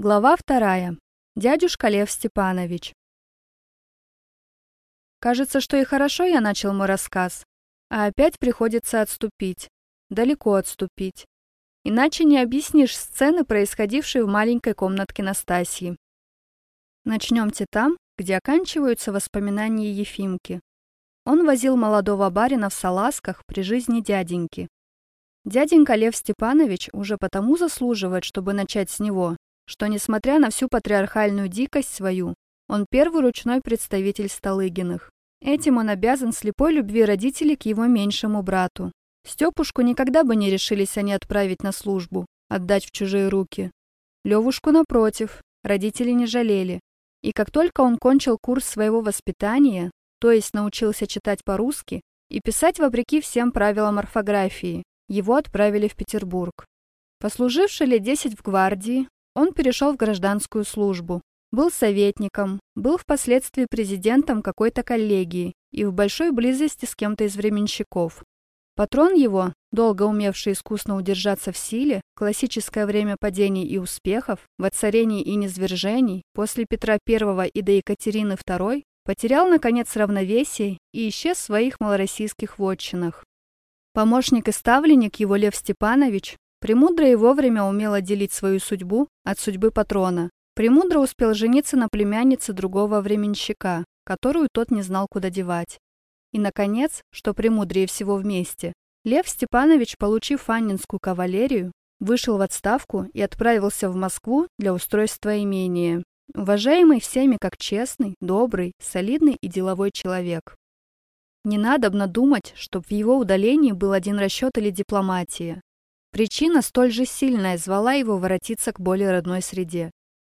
Глава вторая. Дядюшка Лев Степанович. Кажется, что и хорошо я начал мой рассказ, а опять приходится отступить, далеко отступить. Иначе не объяснишь сцены, происходившие в маленькой комнатке Настасьи. Начнемте там, где оканчиваются воспоминания Ефимки. Он возил молодого барина в салазках при жизни дяденьки. Дяденька Лев Степанович уже потому заслуживает, чтобы начать с него, что, несмотря на всю патриархальную дикость свою, он первый ручной представитель Столыгиных. Этим он обязан слепой любви родителей к его меньшему брату. Степушку никогда бы не решились они отправить на службу, отдать в чужие руки. Левушку, напротив, родители не жалели. И как только он кончил курс своего воспитания, то есть научился читать по-русски и писать вопреки всем правилам орфографии, его отправили в Петербург. Послуживший лет десять в гвардии, он перешел в гражданскую службу, был советником, был впоследствии президентом какой-то коллегии и в большой близости с кем-то из временщиков. Патрон его, долго умевший искусно удержаться в силе, классическое время падений и успехов, воцарений и низвержений, после Петра I и до Екатерины II, потерял, наконец, равновесие и исчез в своих малороссийских вотчинах. Помощник и ставленник его Лев Степанович Премудро и вовремя умел отделить свою судьбу от судьбы патрона. Премудро успел жениться на племяннице другого временщика, которую тот не знал, куда девать. И, наконец, что премудрее всего вместе, Лев Степанович, получив Аннинскую кавалерию, вышел в отставку и отправился в Москву для устройства имения, уважаемый всеми как честный, добрый, солидный и деловой человек. Не надобно думать, чтоб в его удалении был один расчет или дипломатия. Причина столь же сильная звала его воротиться к более родной среде.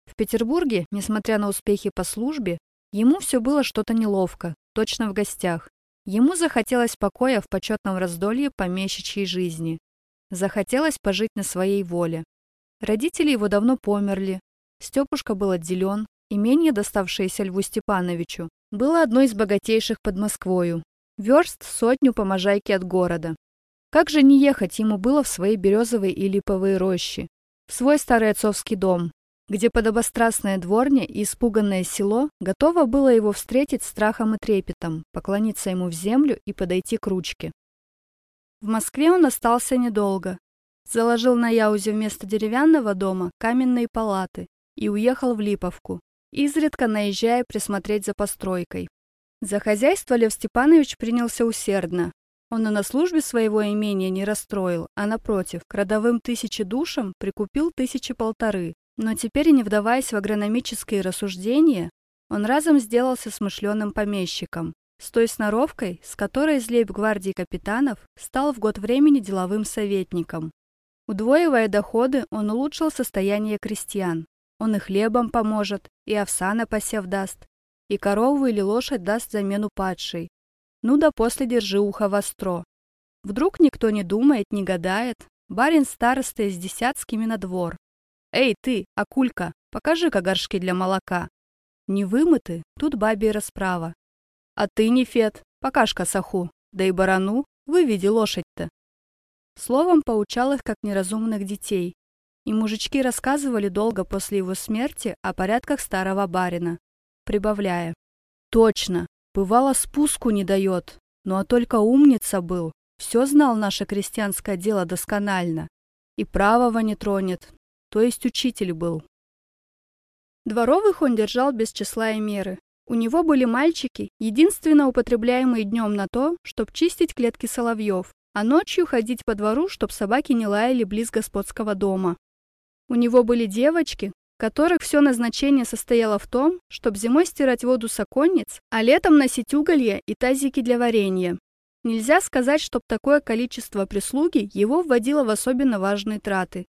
В Петербурге, несмотря на успехи по службе, ему все было что-то неловко, точно в гостях. Ему захотелось покоя в почетном раздолье помещичьей жизни. Захотелось пожить на своей воле. Родители его давно померли. Степушка был отделен. Имение, доставшееся Льву Степановичу, было одной из богатейших под Москвою. Верст сотню по можайке от города. Как же не ехать ему было в свои березовые и липовые рощи, в свой старый отцовский дом, где подобострастная дворня и испуганное село готово было его встретить страхом и трепетом, поклониться ему в землю и подойти к ручке. В Москве он остался недолго. Заложил на Яузе вместо деревянного дома каменные палаты и уехал в Липовку, изредка наезжая присмотреть за постройкой. За хозяйство Лев Степанович принялся усердно, он и на службе своего имения не расстроил, а напротив, к родовым тысячи душам прикупил тысячи полторы. Но теперь, не вдаваясь в агрономические рассуждения, он разом сделался смышленым помещиком, с той сноровкой, с которой из лейб-гвардии капитанов стал в год времени деловым советником. Удвоивая доходы, он улучшил состояние крестьян. Он и хлебом поможет, и овса на посев даст, и корову или лошадь даст замену падшей, ну да после держи ухо востро. Вдруг никто не думает, не гадает. Барин староста из десятскими на двор. Эй, ты, акулька, покажи-ка горшки для молока. Не вымыты, тут бабе расправа. А ты, Нефет, покажь-ка саху, да и барану, выведи лошадь-то. Словом, поучал их как неразумных детей. И мужички рассказывали долго после его смерти о порядках старого барина, прибавляя. Точно, Бывало, спуску не дает, ну а только умница был, все знал наше крестьянское дело досконально. И правого не тронет, то есть учитель был. Дворовых он держал без числа и меры. У него были мальчики, единственно употребляемые днем на то, чтобы чистить клетки соловьев, а ночью ходить по двору, чтобы собаки не лаяли близ господского дома. У него были девочки, которых все назначение состояло в том, чтобы зимой стирать воду с оконниц, а летом носить уголья и тазики для варенья. Нельзя сказать, чтобы такое количество прислуги его вводило в особенно важные траты.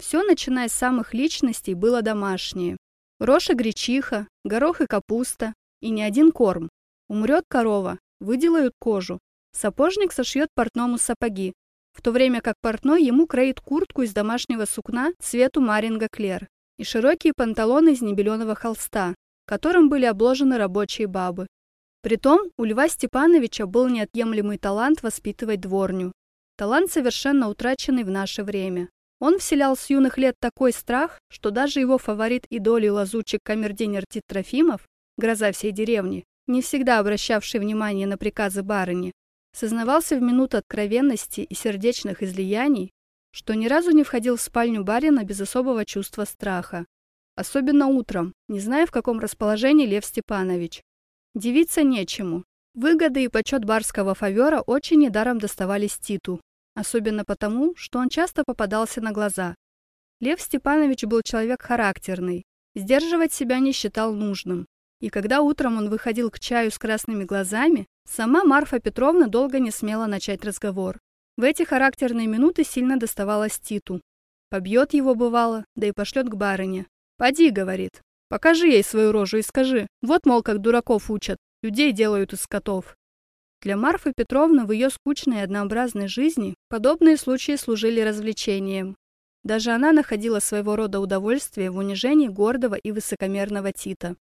Все, начиная с самых личностей, было домашнее. Рожь гречиха, горох и капуста, и ни один корм. Умрет корова, выделают кожу. Сапожник сошьет портному сапоги, в то время как портной ему кроит куртку из домашнего сукна цвету маринга клер и широкие панталоны из небеленого холста, которым были обложены рабочие бабы. Притом у Льва Степановича был неотъемлемый талант воспитывать дворню. Талант, совершенно утраченный в наше время. Он вселял с юных лет такой страх, что даже его фаворит и доли лазучик камердинер Тит Трофимов, гроза всей деревни, не всегда обращавший внимание на приказы барыни, сознавался в минуту откровенности и сердечных излияний, что ни разу не входил в спальню барина без особого чувства страха. Особенно утром, не зная, в каком расположении Лев Степанович. Дивиться нечему. Выгоды и почет барского фавера очень недаром доставались Титу, особенно потому, что он часто попадался на глаза. Лев Степанович был человек характерный, сдерживать себя не считал нужным. И когда утром он выходил к чаю с красными глазами, сама Марфа Петровна долго не смела начать разговор. В эти характерные минуты сильно доставалось Титу. Побьет его, бывало, да и пошлет к барыне. «Поди», — говорит, — «покажи ей свою рожу и скажи, вот, мол, как дураков учат, людей делают из котов». Для Марфы Петровны в ее скучной и однообразной жизни подобные случаи служили развлечением. Даже она находила своего рода удовольствие в унижении гордого и высокомерного Тита.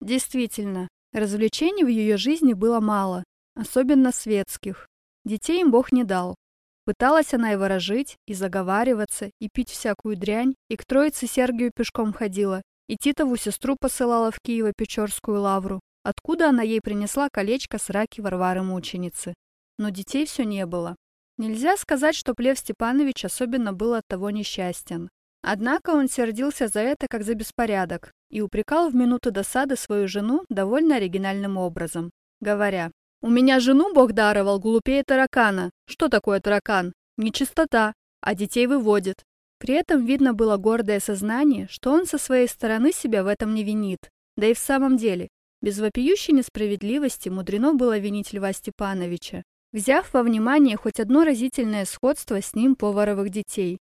Действительно, развлечений в ее жизни было мало, особенно светских. Детей им Бог не дал. Пыталась она и ворожить, и заговариваться, и пить всякую дрянь, и к Троице Сергию пешком ходила, и Титову сестру посылала в Киево-Печорскую лавру, откуда она ей принесла колечко с раки Варвары мученицы. Но детей все не было. Нельзя сказать, что Плев Степанович особенно был от того несчастен. Однако он сердился за это как за беспорядок и упрекал в минуты досады свою жену довольно оригинальным образом, говоря, у меня жену Бог даровал глупее таракана. Что такое таракан? Нечистота, а детей выводит. При этом видно было гордое сознание, что он со своей стороны себя в этом не винит. Да и в самом деле, без вопиющей несправедливости мудрено было винить Льва Степановича, взяв во внимание хоть одно разительное сходство с ним поваровых детей.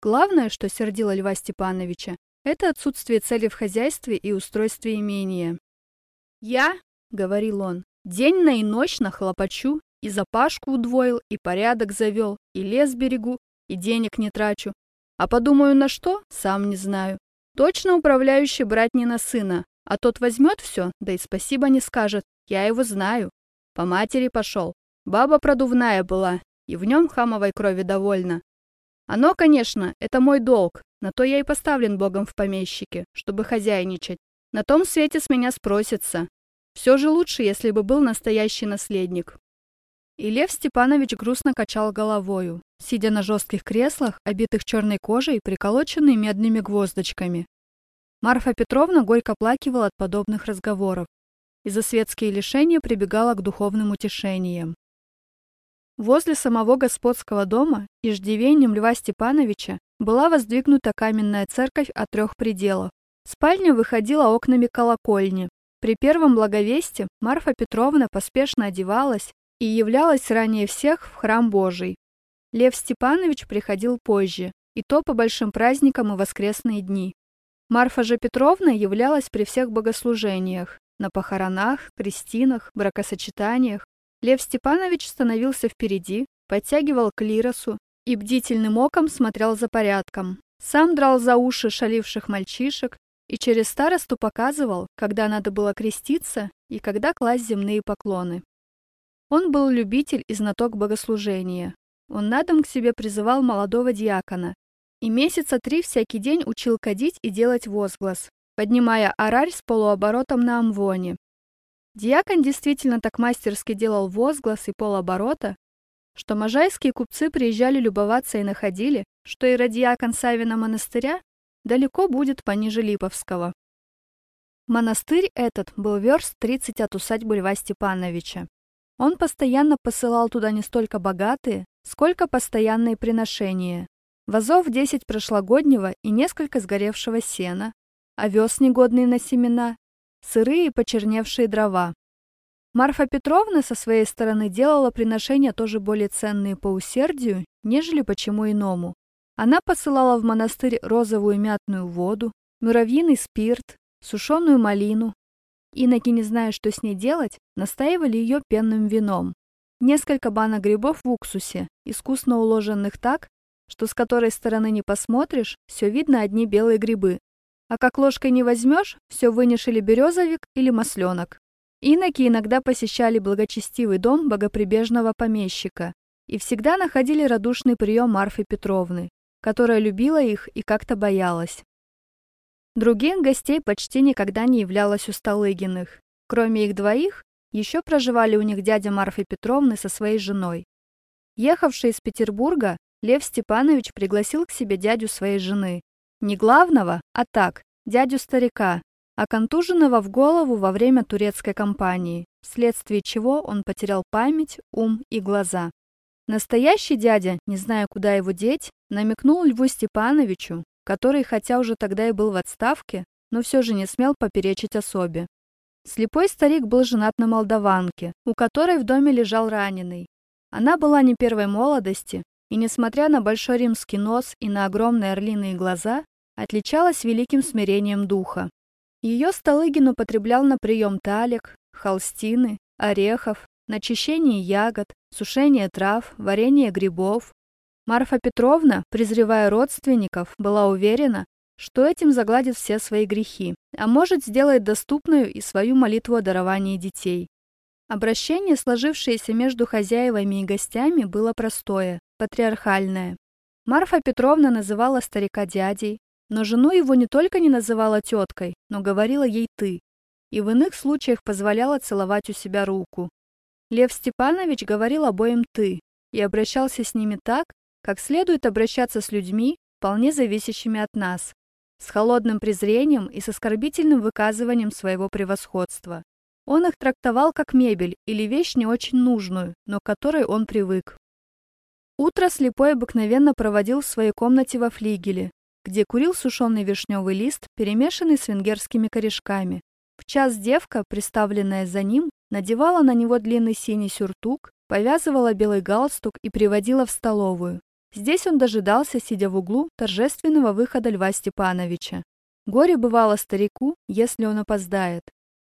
Главное, что сердило Льва Степановича, это отсутствие цели в хозяйстве и устройстве имения. «Я», — говорил он, День на и ночь нахлопочу, и запашку удвоил, и порядок завел, и лес берегу, и денег не трачу. А подумаю на что, сам не знаю. Точно управляющий брать не на сына, а тот возьмет все, да и спасибо не скажет. Я его знаю. По матери пошел. Баба продувная была, и в нем хамовой крови довольна. Оно, конечно, это мой долг, на то я и поставлен Богом в помещике, чтобы хозяйничать. На том свете с меня спросится, все же лучше, если бы был настоящий наследник. И Лев Степанович грустно качал головою, сидя на жестких креслах, обитых черной кожей, приколоченной медными гвоздочками. Марфа Петровна горько плакивала от подобных разговоров и за светские лишения прибегала к духовным утешениям. Возле самого господского дома, иждивением Льва Степановича, была воздвигнута каменная церковь о трех пределах. Спальня выходила окнами колокольни, при первом благовесте Марфа Петровна поспешно одевалась и являлась ранее всех в храм Божий. Лев Степанович приходил позже, и то по большим праздникам и воскресные дни. Марфа же Петровна являлась при всех богослужениях, на похоронах, крестинах, бракосочетаниях. Лев Степанович становился впереди, подтягивал к лиросу и бдительным оком смотрел за порядком. Сам драл за уши шаливших мальчишек и через старосту показывал, когда надо было креститься и когда класть земные поклоны. Он был любитель и знаток богослужения. Он на дом к себе призывал молодого диакона и месяца три всякий день учил кадить и делать возглас, поднимая орарь с полуоборотом на амвоне. Диакон действительно так мастерски делал возглас и полоборота, что можайские купцы приезжали любоваться и находили, что иродиакон Савина монастыря далеко будет пониже Липовского. Монастырь этот был верст 30 от усадьбы Льва Степановича. Он постоянно посылал туда не столько богатые, сколько постоянные приношения. Вазов 10 прошлогоднего и несколько сгоревшего сена, овес негодный на семена, сырые и почерневшие дрова. Марфа Петровна со своей стороны делала приношения тоже более ценные по усердию, нежели почему иному. Она посылала в монастырь розовую мятную воду, муравьиный спирт, сушеную малину. Иноки, не зная, что с ней делать, настаивали ее пенным вином. Несколько банок грибов в уксусе, искусно уложенных так, что с которой стороны не посмотришь, все видно одни белые грибы. А как ложкой не возьмешь, все вынешь или березовик, или масленок. Иноки иногда посещали благочестивый дом богоприбежного помещика и всегда находили радушный прием Марфы Петровны которая любила их и как-то боялась. Других гостей почти никогда не являлось у Столыгиных. Кроме их двоих, еще проживали у них дядя Марфы Петровны со своей женой. Ехавший из Петербурга, Лев Степанович пригласил к себе дядю своей жены. Не главного, а так, дядю-старика, а контуженного в голову во время турецкой кампании, вследствие чего он потерял память, ум и глаза. Настоящий дядя, не зная, куда его деть, намекнул Льву Степановичу, который, хотя уже тогда и был в отставке, но все же не смел поперечить особе. Слепой старик был женат на молдаванке, у которой в доме лежал раненый. Она была не первой молодости, и, несмотря на большой римский нос и на огромные орлиные глаза, отличалась великим смирением духа. Ее Столыгин употреблял на прием талик, холстины, орехов, начищение ягод, сушение трав, варенье грибов. Марфа Петровна, презревая родственников, была уверена, что этим загладит все свои грехи, а может сделать доступную и свою молитву о даровании детей. Обращение, сложившееся между хозяевами и гостями, было простое, патриархальное. Марфа Петровна называла старика дядей, но жену его не только не называла теткой, но говорила ей «ты», и в иных случаях позволяла целовать у себя руку. Лев Степанович говорил обоим «ты» и обращался с ними так, как следует обращаться с людьми, вполне зависящими от нас, с холодным презрением и с оскорбительным выказыванием своего превосходства. Он их трактовал как мебель или вещь не очень нужную, но к которой он привык. Утро слепой обыкновенно проводил в своей комнате во флигеле, где курил сушеный вишневый лист, перемешанный с венгерскими корешками. В час девка, приставленная за ним, надевала на него длинный синий сюртук, повязывала белый галстук и приводила в столовую. Здесь он дожидался, сидя в углу, торжественного выхода Льва Степановича. Горе бывало старику, если он опоздает.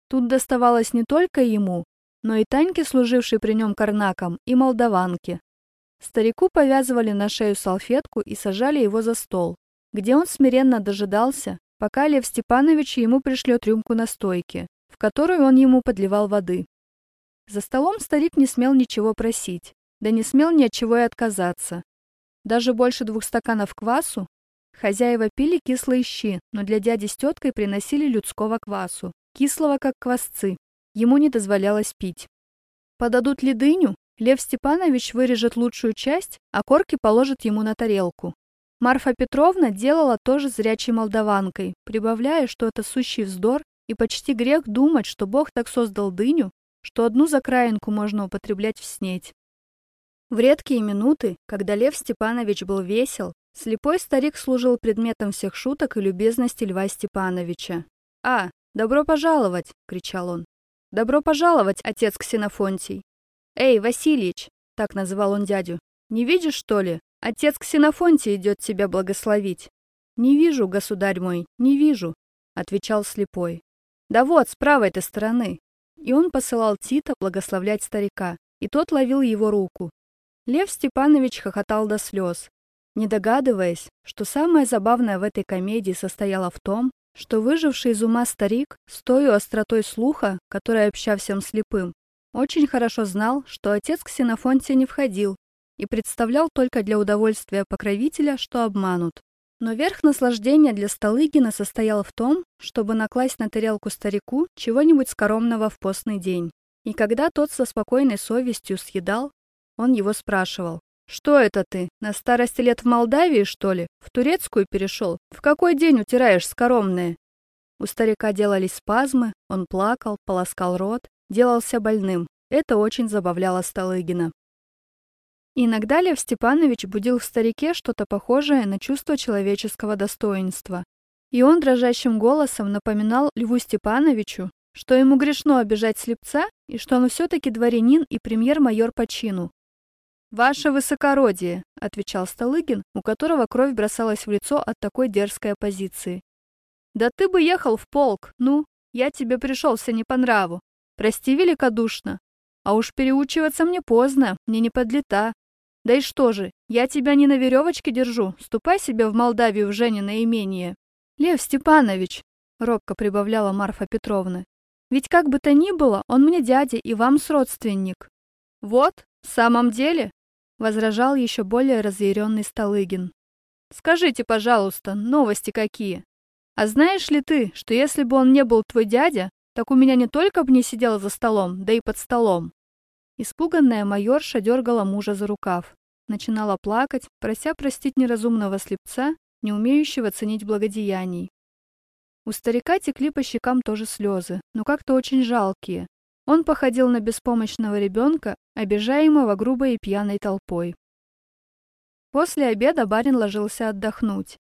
Тут доставалось не только ему, но и Таньке, служившей при нем карнаком, и молдаванке. Старику повязывали на шею салфетку и сажали его за стол, где он смиренно дожидался, пока Лев Степанович ему пришлет рюмку настойки, в которую он ему подливал воды. За столом старик не смел ничего просить, да не смел ни от чего и отказаться. Даже больше двух стаканов квасу хозяева пили кислые щи, но для дяди с теткой приносили людского квасу, кислого как квасцы. Ему не дозволялось пить. Подадут ли дыню, Лев Степанович вырежет лучшую часть, а корки положит ему на тарелку. Марфа Петровна делала тоже зрячей молдаванкой, прибавляя, что это сущий вздор и почти грех думать, что Бог так создал дыню, что одну закраинку можно употреблять в снеть. В редкие минуты, когда Лев Степанович был весел, слепой старик служил предметом всех шуток и любезности Льва Степановича. «А, добро пожаловать!» — кричал он. «Добро пожаловать, отец Ксенофонтий!» «Эй, Васильич!» — так называл он дядю. «Не видишь, что ли? Отец Ксенофонтий идет тебя благословить. Не вижу, государь мой, не вижу, отвечал слепой. Да вот, с правой-то стороны. И он посылал Тита благословлять старика, и тот ловил его руку. Лев Степанович хохотал до слез, не догадываясь, что самое забавное в этой комедии состояло в том, что выживший из ума старик, с той остротой слуха, которая обща всем слепым, очень хорошо знал, что отец Ксенофонтия не входил и представлял только для удовольствия покровителя, что обманут. Но верх наслаждения для Столыгина состоял в том, чтобы накласть на тарелку старику чего-нибудь скоромного в постный день. И когда тот со спокойной совестью съедал, он его спрашивал. «Что это ты, на старости лет в Молдавии, что ли? В турецкую перешел? В какой день утираешь скоромные?» У старика делались спазмы, он плакал, полоскал рот, делался больным. Это очень забавляло Столыгина. Иногда Лев Степанович будил в старике что-то похожее на чувство человеческого достоинства. И он дрожащим голосом напоминал Льву Степановичу, что ему грешно обижать слепца и что он все-таки дворянин и премьер-майор по чину. «Ваше высокородие», — отвечал Столыгин, у которого кровь бросалась в лицо от такой дерзкой оппозиции. «Да ты бы ехал в полк, ну, я тебе пришелся не по нраву. Прости великодушно. А уж переучиваться мне поздно, мне не подлета. Да и что же, я тебя не на веревочке держу, ступай себе в Молдавию в Женино имение. Лев Степанович, робко прибавляла Марфа Петровна, ведь как бы то ни было, он мне дядя и вам сродственник. Вот, в самом деле, возражал еще более разъяренный Столыгин. Скажите, пожалуйста, новости какие? А знаешь ли ты, что если бы он не был твой дядя, так у меня не только бы не сидел за столом, да и под столом. Испуганная майорша дергала мужа за рукав. Начинала плакать, прося простить неразумного слепца, не умеющего ценить благодеяний. У старика текли по щекам тоже слезы, но как-то очень жалкие. Он походил на беспомощного ребенка, обижаемого грубой и пьяной толпой. После обеда барин ложился отдохнуть.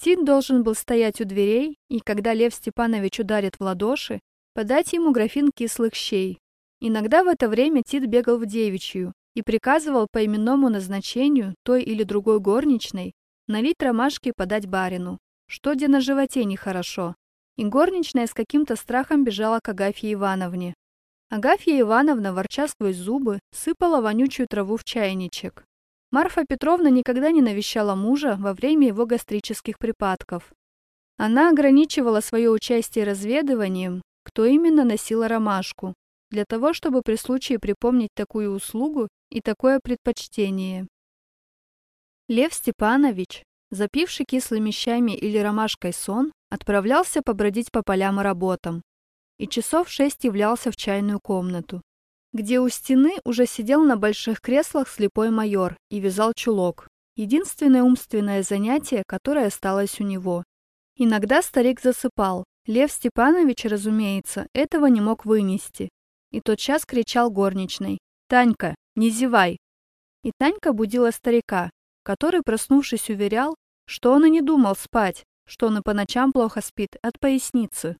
Тит должен был стоять у дверей, и когда Лев Степанович ударит в ладоши, подать ему графин кислых щей. Иногда в это время Тит бегал в девичью и приказывал по именному назначению той или другой горничной налить ромашки и подать барину, что где на животе нехорошо. И горничная с каким-то страхом бежала к Агафье Ивановне. Агафья Ивановна, ворча сквозь зубы, сыпала вонючую траву в чайничек. Марфа Петровна никогда не навещала мужа во время его гастрических припадков. Она ограничивала свое участие разведыванием кто именно носила ромашку, для того, чтобы при случае припомнить такую услугу и такое предпочтение. Лев Степанович, запивший кислыми щами или ромашкой сон, отправлялся побродить по полям и работам, и часов шесть являлся в чайную комнату, где у стены уже сидел на больших креслах слепой майор и вязал чулок, единственное умственное занятие, которое осталось у него. Иногда старик засыпал, Лев Степанович, разумеется, этого не мог вынести. И тотчас кричал горничной. «Танька, не зевай!» И Танька будила старика, который, проснувшись, уверял, что он и не думал спать, что он и по ночам плохо спит от поясницы.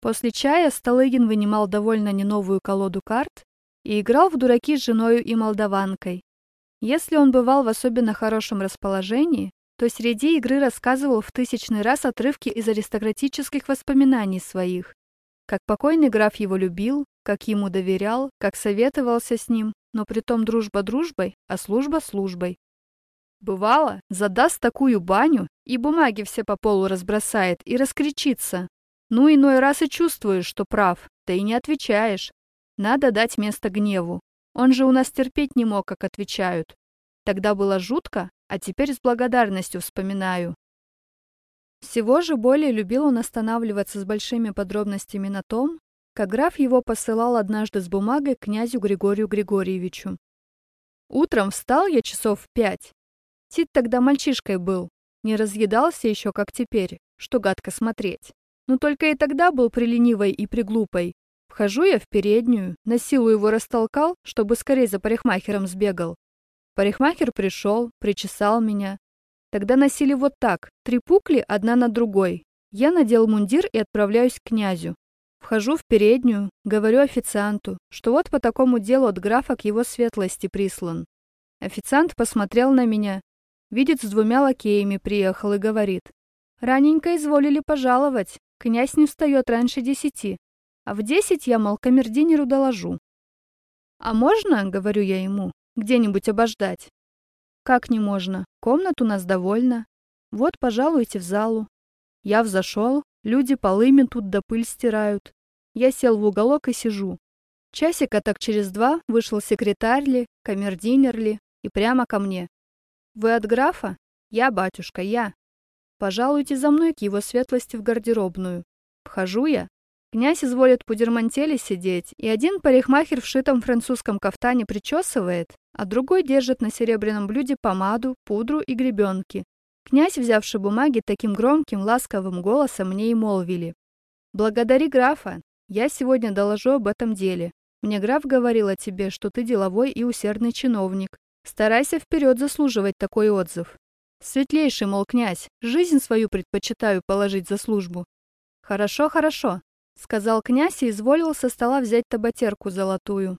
После чая Столыгин вынимал довольно не новую колоду карт и играл в дураки с женою и молдаванкой. Если он бывал в особенно хорошем расположении, то среди игры рассказывал в тысячный раз отрывки из аристократических воспоминаний своих. Как покойный граф его любил, как ему доверял, как советовался с ним, но притом дружба дружбой, а служба службой. Бывало, задаст такую баню, и бумаги все по полу разбросает, и раскричится. Ну, иной раз и чувствуешь, что прав, да и не отвечаешь. Надо дать место гневу. Он же у нас терпеть не мог, как отвечают. Тогда было жутко, а теперь с благодарностью вспоминаю. Всего же более любил он останавливаться с большими подробностями на том, как граф его посылал однажды с бумагой князю Григорию Григорьевичу. Утром встал я часов в пять. Тит тогда мальчишкой был, не разъедался еще, как теперь, что гадко смотреть. Но только и тогда был приленивой и приглупой. Вхожу я в переднюю, на силу его растолкал, чтобы скорее за парикмахером сбегал. Парикмахер пришел, причесал меня. Тогда носили вот так, три пукли одна на другой. Я надел мундир и отправляюсь к князю. Вхожу в переднюю, говорю официанту, что вот по такому делу от графа к его светлости прислан. Официант посмотрел на меня, видит, с двумя лакеями приехал и говорит. Раненько изволили пожаловать, князь не встает раньше десяти, а в десять я, мол, камердинеру доложу. «А можно, — говорю я ему, где-нибудь обождать. Как не можно? Комнат у нас довольно. Вот, пожалуйте в залу. Я взошел, люди полы тут да пыль стирают. Я сел в уголок и сижу. Часика так через два вышел секретарь ли, камердинер ли, и прямо ко мне. «Вы от графа?» «Я, батюшка, я». «Пожалуйте за мной к его светлости в гардеробную». Вхожу я, Князь изволит пудермантеле сидеть, и один парикмахер в шитом французском кафтане причесывает, а другой держит на серебряном блюде помаду, пудру и гребенки. Князь, взявший бумаги, таким громким, ласковым голосом мне и молвили. «Благодари графа. Я сегодня доложу об этом деле. Мне граф говорил о тебе, что ты деловой и усердный чиновник. Старайся вперед заслуживать такой отзыв. Светлейший, мол, князь, жизнь свою предпочитаю положить за службу. Хорошо, хорошо, — сказал князь и изволил со стола взять табатерку золотую.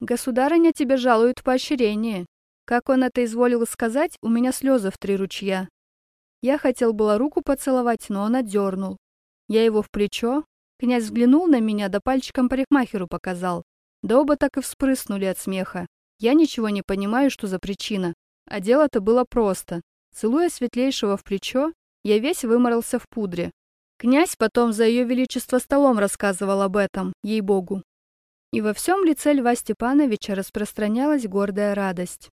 «Государыня тебе жалует поощрение. Как он это изволил сказать, у меня слезы в три ручья. Я хотел было руку поцеловать, но он отдернул. Я его в плечо. Князь взглянул на меня, да пальчиком парикмахеру показал. Да оба так и вспрыснули от смеха. Я ничего не понимаю, что за причина. А дело-то было просто. Целуя светлейшего в плечо, я весь выморался в пудре. Князь потом за ее величество столом рассказывал об этом, ей-богу. И во всем лице Льва Степановича распространялась гордая радость.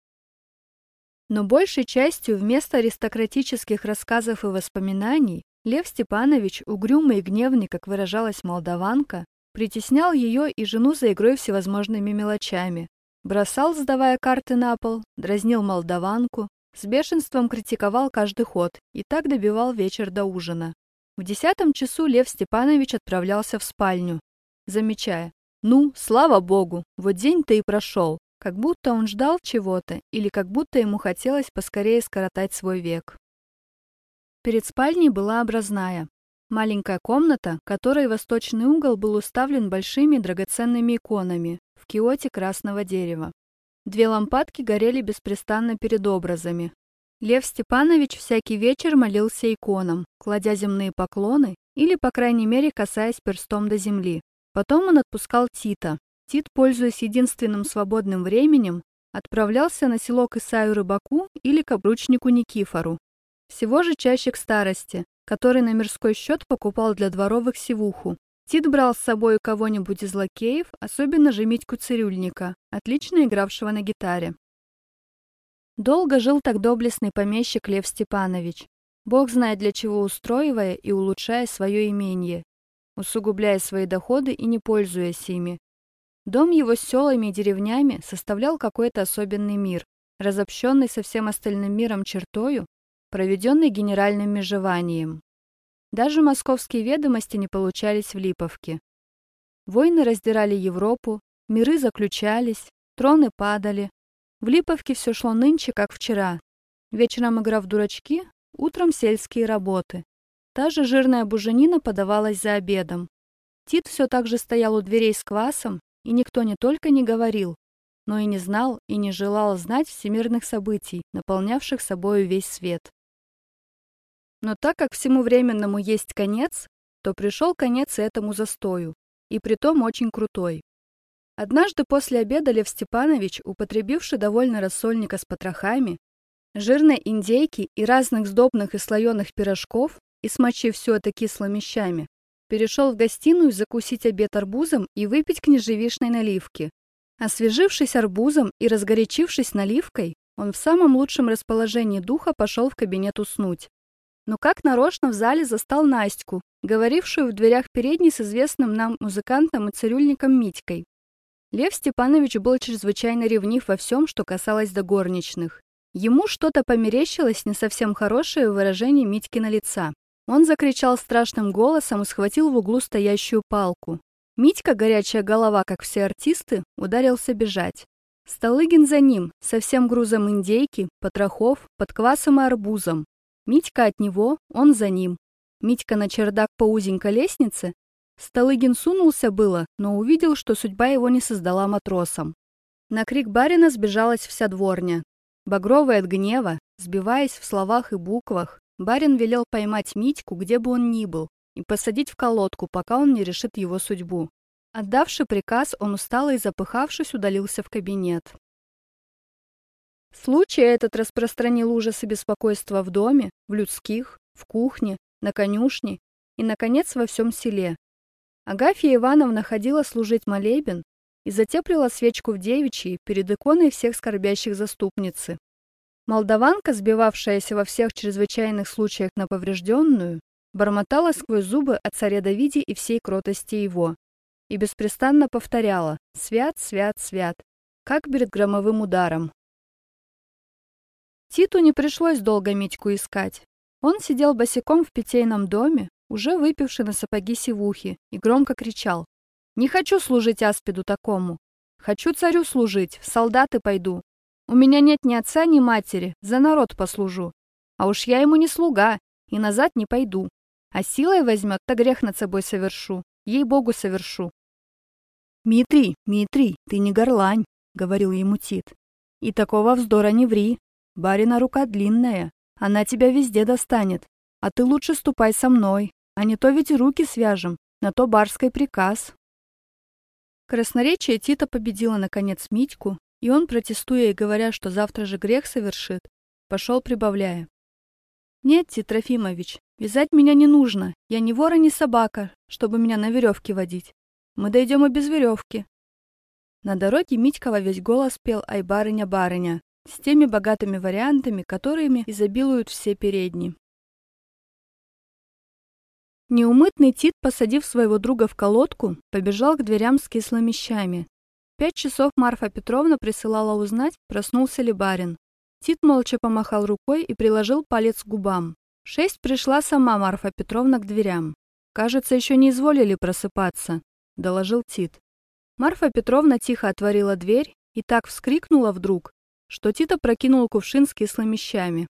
Но большей частью вместо аристократических рассказов и воспоминаний Лев Степанович, угрюмый и гневный, как выражалась молдаванка, притеснял ее и жену за игрой всевозможными мелочами. Бросал, сдавая карты на пол, дразнил молдаванку, с бешенством критиковал каждый ход и так добивал вечер до ужина. В десятом часу Лев Степанович отправлялся в спальню, замечая, «Ну, слава богу, вот день-то и прошел», как будто он ждал чего-то или как будто ему хотелось поскорее скоротать свой век. Перед спальней была образная. Маленькая комната, которой восточный угол был уставлен большими драгоценными иконами в киоте красного дерева. Две лампадки горели беспрестанно перед образами. Лев Степанович всякий вечер молился иконам, кладя земные поклоны или, по крайней мере, касаясь перстом до земли. Потом он отпускал Тита. Тит, пользуясь единственным свободным временем, отправлялся на село к Исаю Рыбаку или к обручнику Никифору. Всего же чаще к старости, который на мирской счет покупал для дворовых севуху. Тит брал с собой кого-нибудь из лакеев, особенно же Митьку Цирюльника, отлично игравшего на гитаре. Долго жил так доблестный помещик Лев Степанович, бог знает для чего устроивая и улучшая свое имение, усугубляя свои доходы и не пользуясь ими. Дом его с селами и деревнями составлял какой-то особенный мир, разобщенный со всем остальным миром чертою, проведенный генеральным межеванием. Даже московские ведомости не получались в Липовке. Войны раздирали Европу, миры заключались, троны падали. В Липовке все шло нынче, как вчера. Вечером игра в дурачки, утром сельские работы. Та же жирная буженина подавалась за обедом. Тит все так же стоял у дверей с квасом, и никто не только не говорил, но и не знал и не желал знать всемирных событий, наполнявших собою весь свет. Но так как всему временному есть конец, то пришел конец этому застою, и притом очень крутой. Однажды после обеда Лев Степанович, употребивший довольно рассольника с потрохами, жирной индейки и разных сдобных и слоеных пирожков, и смочив все это кислыми щами, перешел в гостиную закусить обед арбузом и выпить княжевишной наливки. Освежившись арбузом и разгорячившись наливкой, он в самом лучшем расположении духа пошел в кабинет уснуть но как нарочно в зале застал Настю, говорившую в дверях передней с известным нам музыкантом и цирюльником Митькой. Лев Степанович был чрезвычайно ревнив во всем, что касалось до горничных. Ему что-то померещилось не совсем хорошее выражение Митькина лица. Он закричал страшным голосом и схватил в углу стоящую палку. Митька, горячая голова, как все артисты, ударился бежать. Столыгин за ним, со всем грузом индейки, потрохов, под квасом и арбузом. Митька от него, он за ним. Митька на чердак по узенькой лестнице. Столыгин сунулся было, но увидел, что судьба его не создала матросом. На крик барина сбежалась вся дворня. Багровый от гнева, сбиваясь в словах и буквах, барин велел поймать Митьку, где бы он ни был, и посадить в колодку, пока он не решит его судьбу. Отдавший приказ, он устало и запыхавшись удалился в кабинет. Случай этот распространил ужас и беспокойство в доме, в людских, в кухне, на конюшне и, наконец, во всем селе. Агафья Ивановна ходила служить молебен и затеплила свечку в девичьей перед иконой всех скорбящих заступницы. Молдаванка, сбивавшаяся во всех чрезвычайных случаях на поврежденную, бормотала сквозь зубы о царе Давиде и всей кротости его и беспрестанно повторяла «Свят, свят, свят», как перед громовым ударом. Титу не пришлось долго Митьку искать. Он сидел босиком в питейном доме, уже выпивший на сапоги сивухи, и громко кричал. «Не хочу служить аспиду такому. Хочу царю служить, в солдаты пойду. У меня нет ни отца, ни матери, за народ послужу. А уж я ему не слуга, и назад не пойду. А силой возьмет, то грех над собой совершу, ей-богу совершу». «Митрий, Митрий, ты не горлань», — говорил ему Тит. «И такого вздора не ври, Барина рука длинная, она тебя везде достанет. А ты лучше ступай со мной, а не то ведь руки свяжем, на то барский приказ». Красноречие Тита победило, наконец, Митьку, и он, протестуя и говоря, что завтра же грех совершит, пошел прибавляя. «Нет, Тит Трофимович, вязать меня не нужно, я не вора, не собака, чтобы меня на веревке водить. Мы дойдем и без веревки». На дороге Митька во весь голос пел «Ай, барыня, барыня», с теми богатыми вариантами, которыми изобилуют все передни. Неумытный Тит, посадив своего друга в колодку, побежал к дверям с кислыми щами. Пять часов Марфа Петровна присылала узнать, проснулся ли барин. Тит молча помахал рукой и приложил палец к губам. Шесть пришла сама Марфа Петровна к дверям. «Кажется, еще не изволили просыпаться», — доложил Тит. Марфа Петровна тихо отворила дверь и так вскрикнула вдруг, что Тита прокинул кувшин с кислыми щами.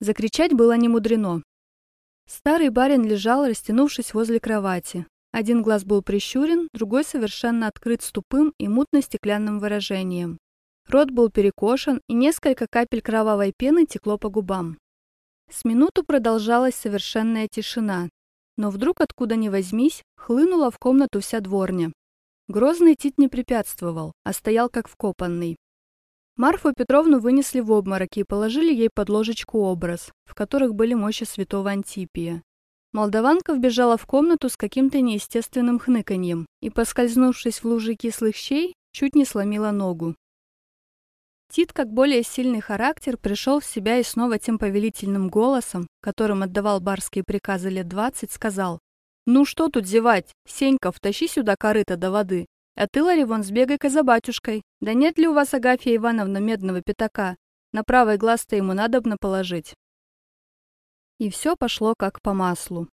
Закричать было не мудрено. Старый барин лежал, растянувшись возле кровати. Один глаз был прищурен, другой совершенно открыт с тупым и мутно-стеклянным выражением. Рот был перекошен, и несколько капель кровавой пены текло по губам. С минуту продолжалась совершенная тишина, но вдруг, откуда ни возьмись, хлынула в комнату вся дворня. Грозный Тит не препятствовал, а стоял как вкопанный. Марфу Петровну вынесли в обмороки и положили ей под ложечку образ, в которых были мощи святого Антипия. Молдаванка вбежала в комнату с каким-то неестественным хныканьем и, поскользнувшись в луже кислых щей, чуть не сломила ногу. Тит, как более сильный характер, пришел в себя и снова тем повелительным голосом, которым отдавал барские приказы лет двадцать, сказал «Ну что тут зевать? Сенька, втащи сюда корыто до воды. А ты, Ларри, вон сбегай-ка за батюшкой. Да нет ли у вас, Агафья Ивановна, медного пятака? На правый глаз-то ему надобно положить. И все пошло как по маслу.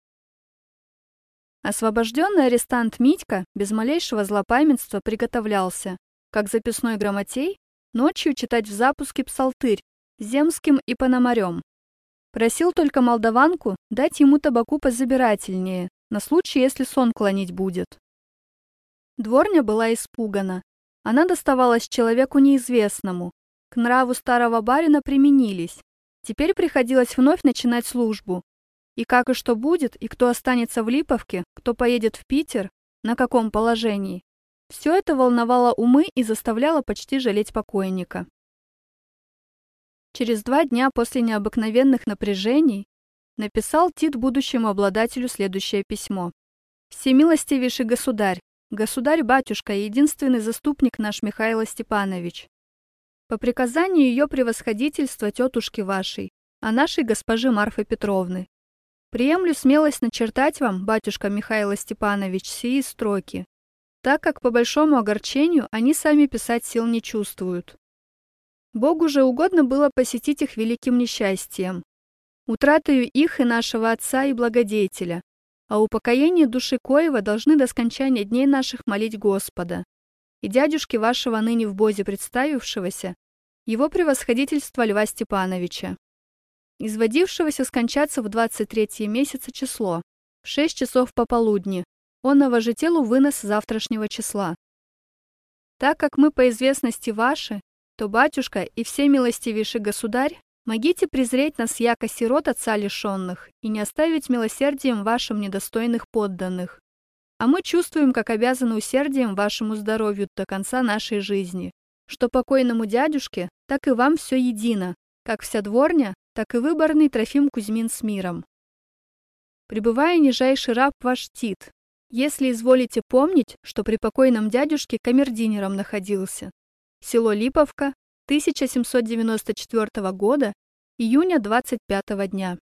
Освобожденный арестант Митька без малейшего злопамятства приготовлялся, как записной грамотей, ночью читать в запуске псалтырь земским и пономарем. Просил только молдаванку дать ему табаку позабирательнее, на случай, если сон клонить будет. Дворня была испугана. Она доставалась человеку неизвестному. К нраву старого барина применились. Теперь приходилось вновь начинать службу. И как и что будет, и кто останется в Липовке, кто поедет в Питер, на каком положении. Все это волновало умы и заставляло почти жалеть покойника. Через два дня после необыкновенных напряжений написал Тит будущему обладателю следующее письмо. «Всемилостивейший государь, Государь-батюшка, единственный заступник наш Михаил Степанович. По приказанию ее превосходительства тетушки вашей, а нашей госпожи Марфы Петровны. Приемлю смелость начертать вам, батюшка Михаил Степанович, сии строки, так как по большому огорчению они сами писать сил не чувствуют. Богу же угодно было посетить их великим несчастьем, утратою их и нашего Отца и Благодетеля, о упокоении души Коева должны до скончания дней наших молить Господа. И дядюшки вашего ныне в Бозе представившегося, его превосходительство Льва Степановича, изводившегося скончаться в 23 месяца число, в 6 часов пополудни, он на телу вынос завтрашнего числа. Так как мы по известности ваши, то батюшка и все милостивейший государь Могите презреть нас, яко сирот отца лишенных, и не оставить милосердием вашим недостойных подданных. А мы чувствуем, как обязаны усердием вашему здоровью до конца нашей жизни, что покойному дядюшке, так и вам все едино, как вся дворня, так и выборный Трофим Кузьмин с миром. Пребывая нижайший раб ваш Тит, если изволите помнить, что при покойном дядюшке камердинером находился. Село Липовка, 1794 года, июня 25 дня.